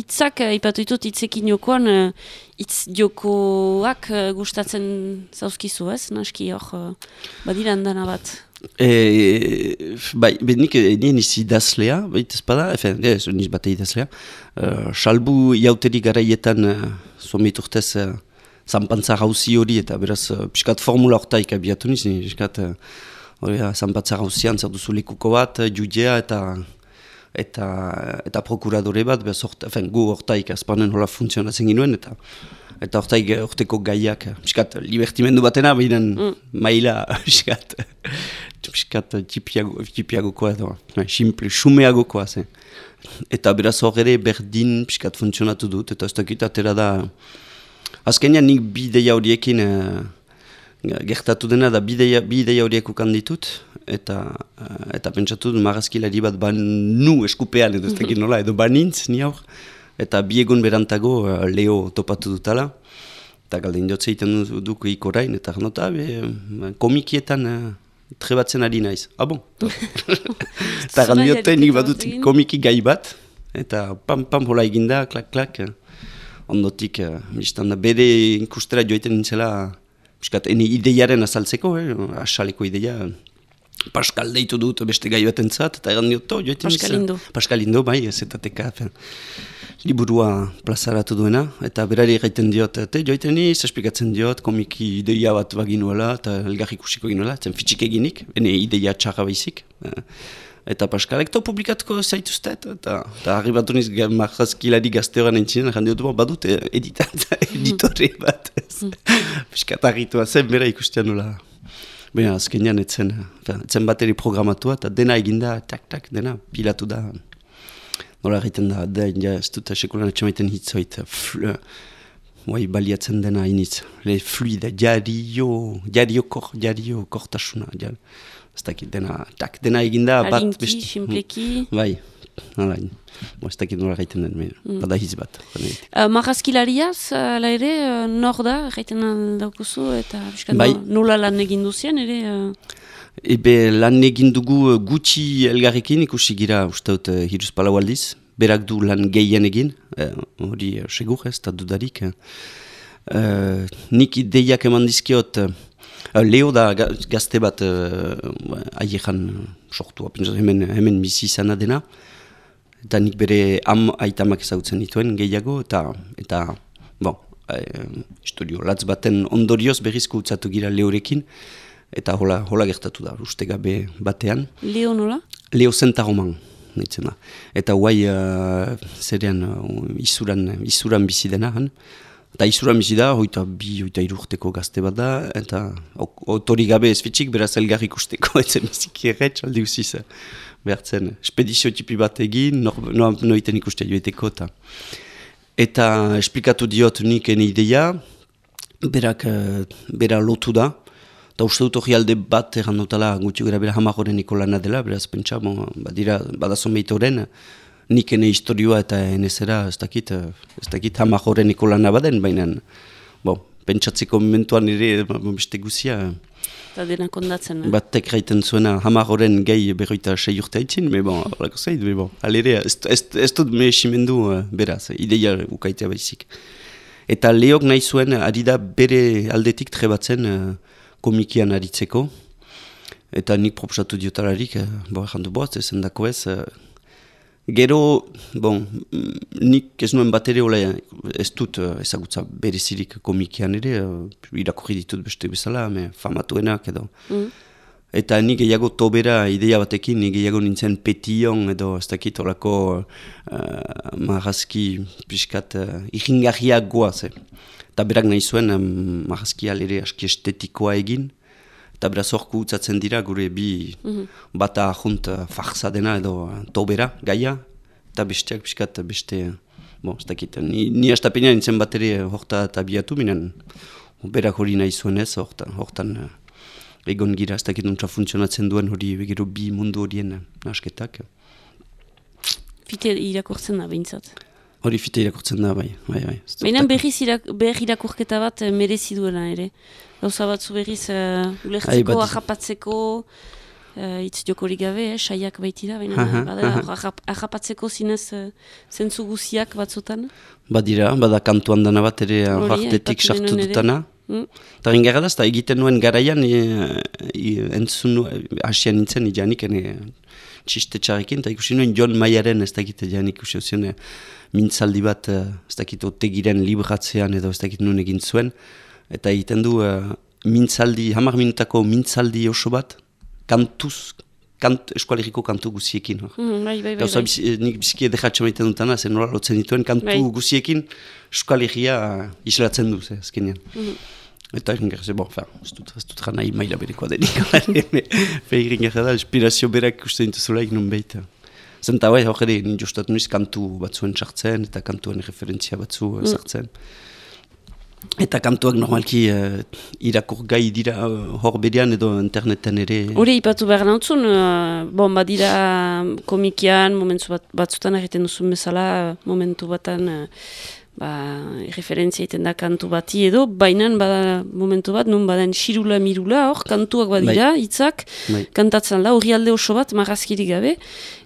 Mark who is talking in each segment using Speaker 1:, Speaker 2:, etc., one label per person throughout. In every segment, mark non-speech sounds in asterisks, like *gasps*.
Speaker 1: itzak, uh, ipatu ditut, itzekin jokoan, uh, itz jokoak uh, gustatzen zauzkizu, ez? Naski hor, badira handana bat.
Speaker 2: E, bai, benik, nien izi idazlea, baita espada, efen, ez, niz bate idazlea. Uh, salbu iauteri garaietan, uh, zomit urtez, uh, zanpantza hauzi hori, eta beraz, uh, piskat formula hortaik abiatu niz, piskat, uh, hori, zanpantza hauzian, zer duzu lekuko bat, judea, eta eta eta prokuradore bat, bez, orta, fen, gu hortaik azpanen hola funtzionatzen ginuen, eta eta hortaik horteko gaiak, piskat, libertimendu batena, behiren mm. maila, *laughs* piskat, piskat, txipiagokoa edo, simple, sumeagokoa zen. Eta beraz hor ere berdin piskat funtzionatu dut, eta ez dakit atera da, azkenean nik bideia horiekin, uh, gertatu dena da bideia, bideia horiek ukan ditut, eta uh, eta pentsatu dut marazkilari bat ban nu eskupean edo ez *laughs* dakit nola, edo banintz ni aur, eta bi egun berantago uh, Leo topatu dutala, eta galdein jotze egiten duk ikorain, eta nota, be, komikietan uh, trebatzen ari naiz. Ah bon? *laughs* eta gandiote nik badut komiki gai bat, eta pam pam hola eginda, klak klak, ondotik, uh, da, bere inkustera joiten nintzela, Piskat, ene ideiaren azaltzeko, eh? asaleko ideia. Pascal deitu dut beste gai bat entzat, eta egan dioto, joetan
Speaker 1: Pascalindo.
Speaker 2: Pascalindo, bai, ez eta teka, liburua plazaratu duena, eta berari gaiten diot, eta joetan iz, esplikatzen diot, komiki ideia bat baginuela, eta elgarrik usiko ginuela, zen fitxik eginik, ene ideia txarra baizik. Eh? Eta Pascalek to publikatuko zaituztet, eta, eta harri bat uniz marrazkilari gazte horan entzinen, jandi dut badut editatza, *laughs* editore bat. *laughs* Piskat harritua zen, bera ikustean nola. Baina, azkenean etzen, etzen bateri programatua, eta dena eginda, tak, tak, dena, pilatu da. Nola egiten da, da, ja, ez dut asekulan etxamaiten hitzoit, flu, Bai, baliatzen dena iniz, le fluida, jario, jario kor, jario kortasuna, jario ez dakit dena, tak, dena eginda
Speaker 1: bat... Harinki, simpleki...
Speaker 2: Bai, hala, ez dakit nola gaiten den, mm. bada hiz bat.
Speaker 1: Uh, Marrazkilariaz, ala ere, uh, nor da, gaiten daukuzu, eta bai. nola lan egin duzien, ere... Uh...
Speaker 2: Ebe lan egin dugu gutxi elgarrekin, ikusi gira, uste dut, uh, hiruz palau aldiz, berak du lan gehien egin, hori uh, segur ez, eta dudarik. Uh, nik ideiak eman dizkiot, Leo da gazte bat uh, aiekan sortu, hemen, hemen bizi izana dena. Eta nik bere am aitamak ezagutzen dituen gehiago, eta, eta bon, uh, istorio, latz baten ondorioz berrizko utzatu gira Leorekin, eta hola, hola gertatu da, uste gabe batean.
Speaker 1: Leo nola?
Speaker 2: Leo zentaroman. Eta guai, uh, zerean, uh, izuran, izuran bizi dena, han. Eta izura mizi da, hoita bi, hoita irurteko gazte bat da, eta otori gabe ez fitxik, beraz elgar ikusteko, *laughs* ez emizik erretz, aldi usiz, behartzen, spedizio tipi bat egin, noa noiten ikuste joeteko, eta eta esplikatu diot nik ene ideia, berak, eh, bera lotu da, eta uste dut hori alde bat errandotala, gutxi gara bera hamagoren ikolana dela, beraz pentsa, bon, badira, badazon behit horren, nik ene historioa eta enezera ez dakit, ez dakit hama joren ikolana baden, baina bo, pentsatzeko momentuan ere beste guzia.
Speaker 1: Eta dena kondatzen.
Speaker 2: Eh? Batek raiten zuena hama joren gehi berroita sei urte haitzin, me bon, horako zait, me bon, alere, ez, dut me esimendu uh, beraz, ideia ukaitea baizik. Eta lehok nahi zuen, ari da bere aldetik trebatzen uh, komikian aritzeko, eta nik proposatu diotararik, uh, bo, jandu boaz, ez endako ez, uh, Gero, bon, nik ez nuen bat ere ez dut uh, ezagutza berezirik komikian ere, uh, irakurri ditut beste bezala, me famatuenak edo. Mm. Eta nik gehiago tobera ideia batekin, nik gehiago nintzen petion edo ez dakit horako uh, marazki piskat uh, iringarriak goaz. Eta berak nahi zuen um, marazki alere aski estetikoa egin, eta beraz horku utzatzen dira gure bi mm bata ahunt uh, farsa dena edo tobera, gaia, eta besteak piskat beste, bon, ez dakit, ni, ni astapenia nintzen bat ere horta eta biatu minen, berak hori nahi zuen ez, hortan, hortan uh, egon gira, ez dakit nuntza funtzionatzen duen hori, gero bi mundu horien nasketak.
Speaker 1: Fite irakurtzen da, behintzat.
Speaker 2: Hori fite irakurtzen da, bai. bai, bai.
Speaker 1: Baina berriz irak, irakurketa bat merezi duela ere. Gauza batzu berriz uh, ulertzeko, ahapatzeko... uh, itz jokorik gabe, eh, saiak baitira, baina badela
Speaker 2: aha.
Speaker 1: arrap- arrapatzeko zinez uh, zentzu guziak batzutan.
Speaker 2: Badira, bada kantuan dana bat ere hartetik sartu dutana.
Speaker 1: Mm.
Speaker 2: Eta ringarra da, egiten nuen garaian, e, e, entzun nuen, hasian nintzen, janik, ene, txiste txarrekin, eta ikusi nuen John Mayaren, ez dakit, janik, ikusi zion, e, mintzaldi bat, e, ez dakit, otegiren libratzean, edo ez dakit nuen egin zuen, eta egiten du, e, mintzaldi, hamar minutako mintzaldi oso bat, kantuz, kant, eskualeriko kantu guziekin.
Speaker 1: Mm, bai, bai, bai.
Speaker 2: Gauza,
Speaker 1: bai.
Speaker 2: eh, nik biziki edexatxe maiten dutana, zen nola lotzen dituen kantu
Speaker 1: Bai.
Speaker 2: guziekin eskalegia islatzen du, ze, azkenean.
Speaker 1: Mhm.
Speaker 2: Eta egin gara, ze, bon, fa, ez dut, gana maila berekoa denik. Fe egin gara da, inspirazio berak uste dituzula egin nun behita. Zenta bai, hor ere, nint justatu nuiz kantu batzuen sartzen, eta kantuen referentzia batzu mm. sartzen. Eta kantuak normalki uh, irakur gai dira uh, hor berean edo interneten ere.
Speaker 1: Hori ipatu behar nautzun, uh, bon, badira komikian, momentu bat, batzutan egiten duzun bezala, momentu batan uh, ba, referentzia egiten da kantu bati edo, baina bada momentu bat, nun baden xirula mirula, hor, kantuak badira, hitzak
Speaker 2: Bai.
Speaker 1: kantatzen da, hori alde oso bat, marrazkirik gabe,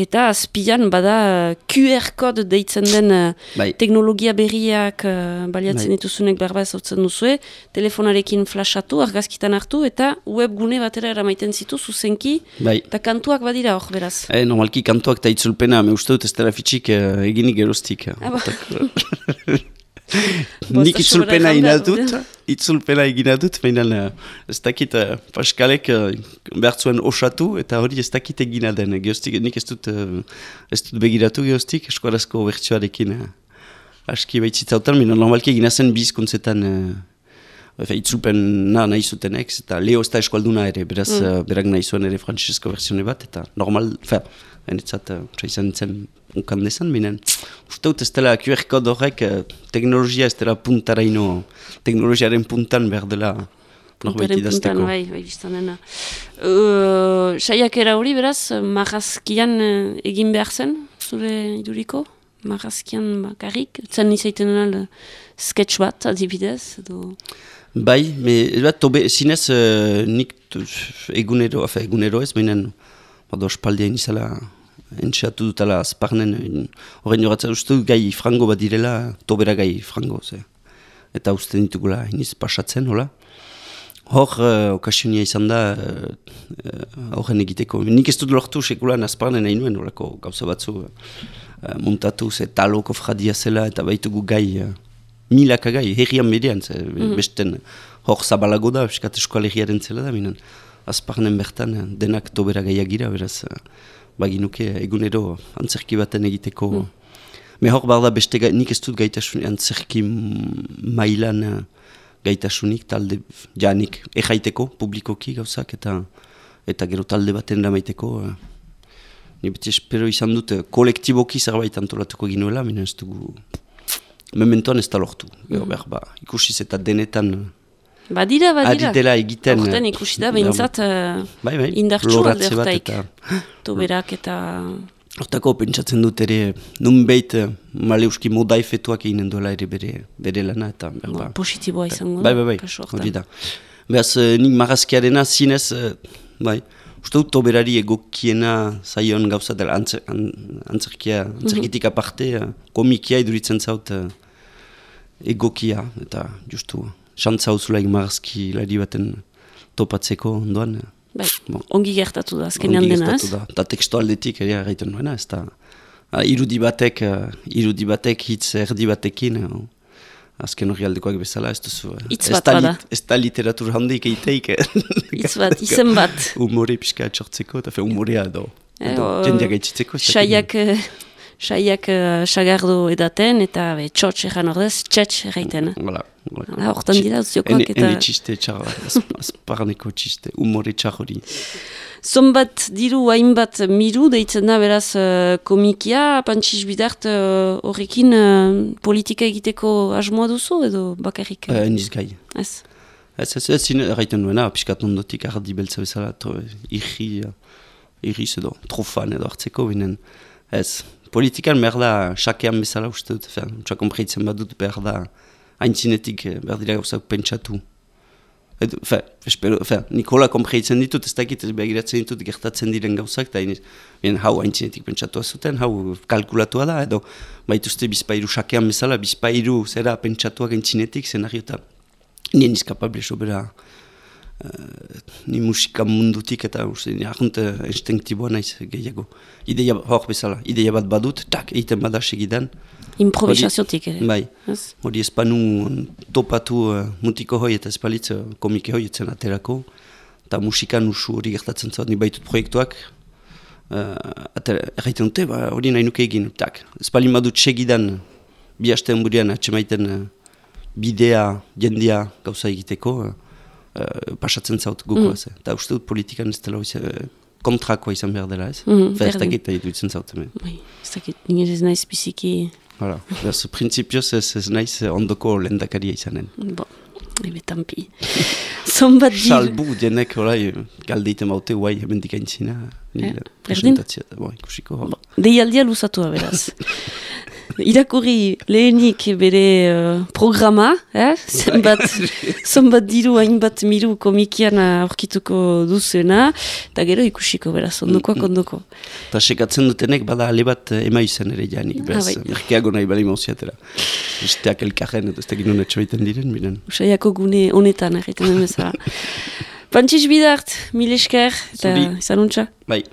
Speaker 1: eta azpian bada QR kode deitzen den uh,
Speaker 2: Bai.
Speaker 1: teknologia berriak uh, baliatzen
Speaker 2: Bai.
Speaker 1: dituzunek berba ezautzen duzue, telefonarekin flashatu, argazkitan hartu, eta webgune batera eramaiten zitu zuzenki,
Speaker 2: Bai.
Speaker 1: eta kantuak badira hor, beraz.
Speaker 2: E, normalki kantuak eta itzulpena, me uste dut ez dela fitxik uh, eginik geroztik.
Speaker 1: Ah, ba. *laughs*
Speaker 2: Nik itzulpena
Speaker 1: sobera
Speaker 2: ina
Speaker 1: ejan behar
Speaker 2: dut, itzulpena egina dut, baina uh, ez dakit uh, Paskalek uh, behar zuen osatu, eta hori ez dakit egina den. Geostik, nik ez dut, uh, ez dut begiratu geostik, eskuarazko bertsuarekin uh, aski baitzitautan, baina normalki egina zen bizkuntzetan uh, Efe, itzulpen na, nahi zutenek, eta Leo ez da eskualduna ere, beraz, mm. berak nahi zuen ere frantzisesko versione bat, eta normal, fe, enetzat, uh, izan zen unkan dezan, binen, uste dut ez dela QR kode horrek, eh, teknologia ez dela puntaraino, teknologiaren puntan behar dela norbait idazteko.
Speaker 1: bai, bai, biztan dena. Uh, saiakera hori, beraz, marrazkian uh, egin behar zen, zure iduriko? Marrazkian bakarrik, zen izaiten al sketch bat, adibidez, edo...
Speaker 2: Bai, me, bat, tobe, zinez, uh, nik egunero, afe, egunero ez, baina, bado, espaldia inizala, entxeatu dutala azparnen, horrein joratzen uste dut gai frango bat direla, tobera gai frango, ze. Eta uste ditugula, iniz pasatzen, hola. Hor, uh, okasionia izan da, uh, uh, horren egiteko. Nik ez dut lortu sekulan azparnen nahi nuen, horako gauza batzu, uh, muntatu, ze taloko fradia zela, eta baitugu gai, uh, milaka gai, herrian berean, ze, besten hor zabalago da, piskat eskualeriaren zela da, minen, azparnen bertan denak tobera gaiak gira, beraz, eh, baginuke egunero antzerki baten egiteko. Me hor bar da beste nik ez dut gaitasun antzerki mailan eh, gaitasunik, talde, ja nik ejaiteko, publikoki gauzak, eta eta gero talde baten ramaiteko, eh, ni beti espero izan dut kolektiboki zerbait antolatuko ginuela, minen ez dugu, mementoan ez da lortu. Gero behar ba, ikusiz eta denetan
Speaker 1: Badira,
Speaker 2: ari
Speaker 1: badira.
Speaker 2: dela egiten.
Speaker 1: Horten
Speaker 2: eh,
Speaker 1: ikusi da, behintzat, uh,
Speaker 2: bai, bai,
Speaker 1: indartsu
Speaker 2: loratze
Speaker 1: alde
Speaker 2: bat
Speaker 1: hortaik.
Speaker 2: eta *gasps*
Speaker 1: toberak eta...
Speaker 2: hortako pentsatzen dut ere nun behit maleuski moda efetuak eginen duela ere bere, bere lana eta behar ba.
Speaker 1: positiboa izango
Speaker 2: Bai, bai, bai, hori da. Beraz, eh, nik marrazkiarena zinez, eh, bai, uste dut toberari egokiena zaion gauza dela antzer, an, antzerkia, antzerkitik aparte, eh, komikia iduritzen zaut eh, egokia, eta justu, xantza hauzulaik marrazki lari baten topatzeko ondoan. eh,
Speaker 1: Bai,
Speaker 2: Bon.
Speaker 1: ongi gertatu da, azkenean
Speaker 2: ongi
Speaker 1: dena,
Speaker 2: gertatu
Speaker 1: ez?
Speaker 2: da. Eta tekstualdetik ere egiten duena, ez da. Ah, irudi batek, eh, irudi batek hitz erdi batekin, eh, azken hori aldekoak bezala, ez duzu.
Speaker 1: Hitz bat
Speaker 2: da
Speaker 1: bada.
Speaker 2: lit- Ez da literatur handik eiteik. *laughs*
Speaker 1: Hitz bat, izen bat.
Speaker 2: Humore pixka atxortzeko, eta fe humorea edo. Jendeak gaitzitzeko. dakit.
Speaker 1: Saiak, eh, saiak eh, sagardo edaten, eta be, txotx erran ordez, txetx erraiten. Hala, hortan dira uziokoak eta...
Speaker 2: ene txiste txar, az- azparneko txiste, humore txar hori.
Speaker 1: Zonbat diru hainbat miru deitzen da beraz eh, komikia, pantxiz bidart eh, horrekin eh, politika egiteko asmoa duzu edo bakarrik?
Speaker 2: Uh, niz gai.
Speaker 1: Ez.
Speaker 2: Ez, ez, ez, erraiten duena, piskat ondotik ardi beltza bezala, irri, uh, irriz edo, trofan edo hartzeko, binen, ez, politikan behar da, xakean bezala uste dut, txak konpreitzen badut behar da, haintzinetik eh, behar dira gauzak pentsatu. Edo, fe, espero, fe, Nikola kompreitzen ditut, ez dakit, ez begiratzen ditut gertatzen diren gauzak, eta bien, hau haintzinetik pentsatu zuten, hau kalkulatua da, edo baituzte bizpairu sakean bezala, bizpairu zera pentsatuak haintzinetik, zenario eta nien izkapable sobera uh, ni musika mundutik eta uste, ahont instinktiboa naiz gehiago. Ideia hor bezala, ideia bat badut, tak, egiten bada segidan,
Speaker 1: Improvisaziotik ere.
Speaker 2: Bai, hori espanu topatu uh, mutiko hoi eta espalitz uh, komike hoi etzen aterako, eta musikan usu hori gertatzen zut, ni baitut proiektuak, uh, atera, erraiten dute, ba, hori nahi nuke egin, tak, espalin badut segidan, bi hastean burian atxemaiten uh, bidea, jendia gauza egiteko, uh, uh, pasatzen zaut gukoa ze. Eta uste dut politikan ez dela hoiz, uh, kontrakoa izan behar dela ez. Fer, ez dakit egin dutzen zaut hemen.
Speaker 1: Bai, ez dakit, nire ez naiz biziki,
Speaker 2: Hala, beraz, printzipioz ez, ez naiz ondoko lendakaria izanen.
Speaker 1: bo, ebe tampi. Zonbat diru.
Speaker 2: Salbu denek orai galdeiten baute guai hemen dikaintzina.
Speaker 1: Eh,
Speaker 2: Nire
Speaker 1: berdin?
Speaker 2: presentatzia, bo, ikusiko.
Speaker 1: Bo, Deialdia luzatua beraz. Irakurri lehenik bere uh, programa, eh? zenbat, *laughs* zenbat diru hainbat miru komikian aurkituko duzena, eta gero ikusiko beraz, ondokoak ondoko.
Speaker 2: Eta sekatzen dutenek bada ale bat eh, ema izan ere janik, beraz,
Speaker 1: bai.
Speaker 2: ah, merkeago nahi bali mauziatera. Besteak elkarren, eta ez dakit non etxoiten diren, biren.
Speaker 1: Usaiako gune honetan egiten den bezala. *laughs* Pantxiz bidart, mil esker, eta
Speaker 2: Zuri.
Speaker 1: izan untxa.
Speaker 2: Bai.